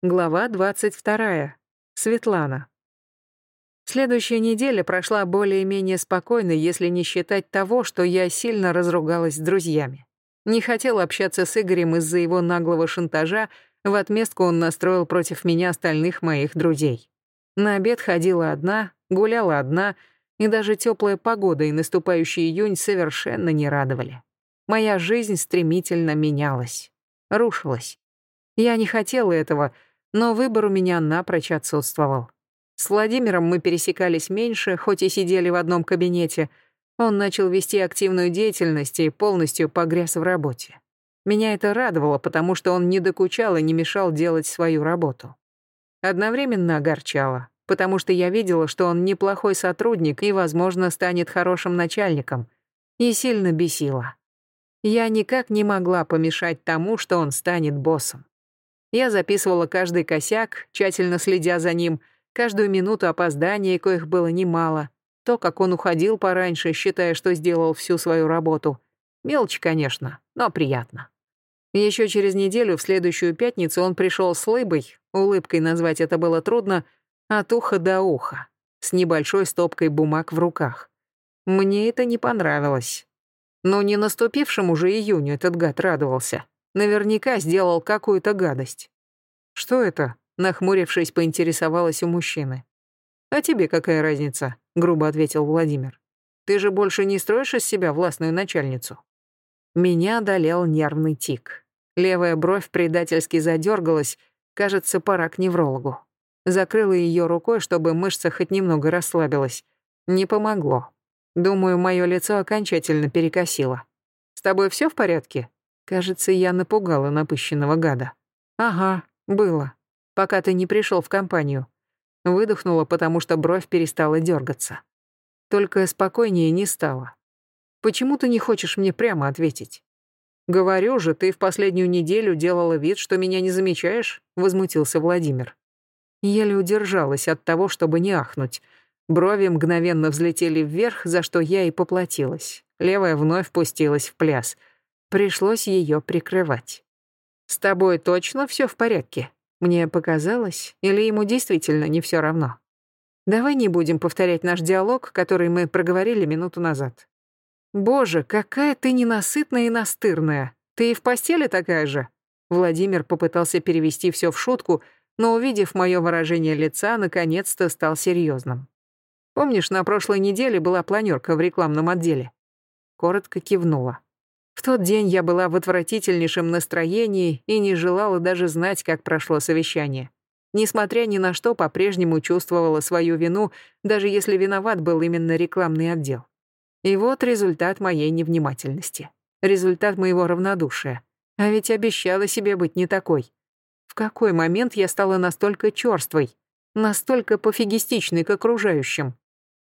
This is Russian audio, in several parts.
Глава 22. Светлана. Следующая неделя прошла более-менее спокойно, если не считать того, что я сильно разругалась с друзьями. Не хотела общаться с Игорем из-за его наглого шантажа, в отместку он настроил против меня остальных моих друзей. На обед ходила одна, гуляла одна, и даже теплая погода и наступающий июнь совершенно не радовали. Моя жизнь стремительно менялась, рушилась. Я не хотела этого, но выбор у меня напрочь отсутствовал. С Владимиром мы пересекались меньше, хоть и сидели в одном кабинете. Он начал вести активную деятельность и полностью погряз в работе. Меня это радовало, потому что он не докучал и не мешал делать свою работу. Одновременно огорчало, потому что я видела, что он неплохой сотрудник и, возможно, станет хорошим начальником, и сильно бесило. Я никак не могла помешать тому, что он станет боссом. Я записывала каждый косяк, тщательно следя за ним, каждую минуту опоздания, коих было немало, то, как он уходил пораньше, считая, что сделал всю свою работу. Мелочь, конечно, но приятно. Еще через неделю, в следующую пятницу, он пришел с лыбой, улыбкой назвать это было трудно, от уха до уха, с небольшой стопкой бумаг в руках. Мне это не понравилось. Но не наступившему же июню этот гад радовался. Наверняка сделал какую-то гадость. Что это? Нахмурившись, поинтересовалась у мужчины. «А тебе какая разница?» — грубо ответил Владимир. «Ты же больше не строишь из себя властную начальницу». Меня одолел нервный тик. Левая бровь предательски задергалась, кажется, пора к неврологу. Закрыла ее рукой, чтобы мышца хоть немного расслабилась. Не помогло. Думаю, мое лицо окончательно перекосило. «С тобой все в порядке?» Кажется, я напугала напыщенного гада. Ага, было. Пока ты не пришел в компанию. Выдохнула, потому что бровь перестала дергаться. Только спокойнее не стало. Почему ты не хочешь мне прямо ответить? Говорю же, ты в последнюю неделю делала вид, что меня не замечаешь, возмутился Владимир. Еле удержалась от того, чтобы не ахнуть. Брови мгновенно взлетели вверх, за что я и поплатилась. Левая вновь пустилась в пляс — Пришлось ее прикрывать. «С тобой точно все в порядке?» Мне показалось, или ему действительно не все равно? Давай не будем повторять наш диалог, который мы проговорили минуту назад. Боже, какая ты ненасытная и настырная. Ты и в постели такая же? Владимир попытался перевести все в шутку, но, увидев мое выражение лица, наконец-то стал серьезным. Помнишь, на прошлой неделе была планерка в рекламном отделе? Коротко кивнула. В тот день я была в отвратительнейшем настроении и не желала даже знать, как прошло совещание. Несмотря ни на что, по-прежнему чувствовала свою вину, даже если виноват был именно рекламный отдел. И вот результат моей невнимательности. Результат моего равнодушия. А ведь обещала себе быть не такой. В какой момент я стала настолько чёрствой, настолько пофигистичной к окружающим?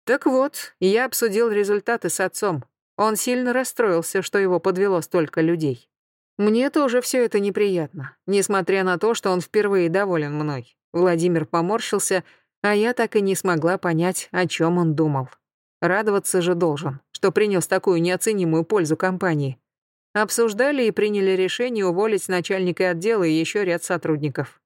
Так вот, я обсудил результаты с отцом, он сильно расстроился, что его подвело столько людей. Мне тоже все это неприятно, несмотря на то, что он впервые доволен мной. Владимир поморщился, а я так и не смогла понять, о чем он думал. Радоваться же должен, что принес такую неоценимую пользу компании. Обсуждали и приняли решение уволить начальника отдела и еще ряд сотрудников.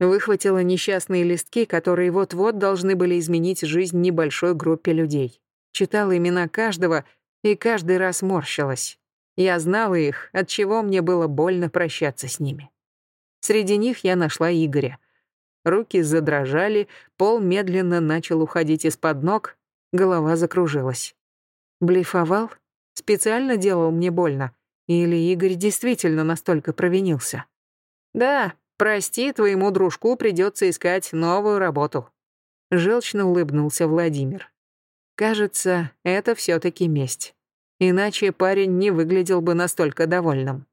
Выхватила несчастные листки, которые вот-вот должны были изменить жизнь небольшой группе людей. Читала имена каждого и каждый раз морщилась. Я знала их, от чего мне было больно прощаться с ними. Среди них я нашла Игоря. Руки задрожали, пол медленно начал уходить из-под ног, голова закружилась. Блефовал? Специально делал мне больно? Или Игорь действительно настолько провинился? Да, прости, твоему дружку придется искать новую работу. Желчно улыбнулся Владимир. Кажется, это все таки месть. Иначе парень не выглядел бы настолько довольным.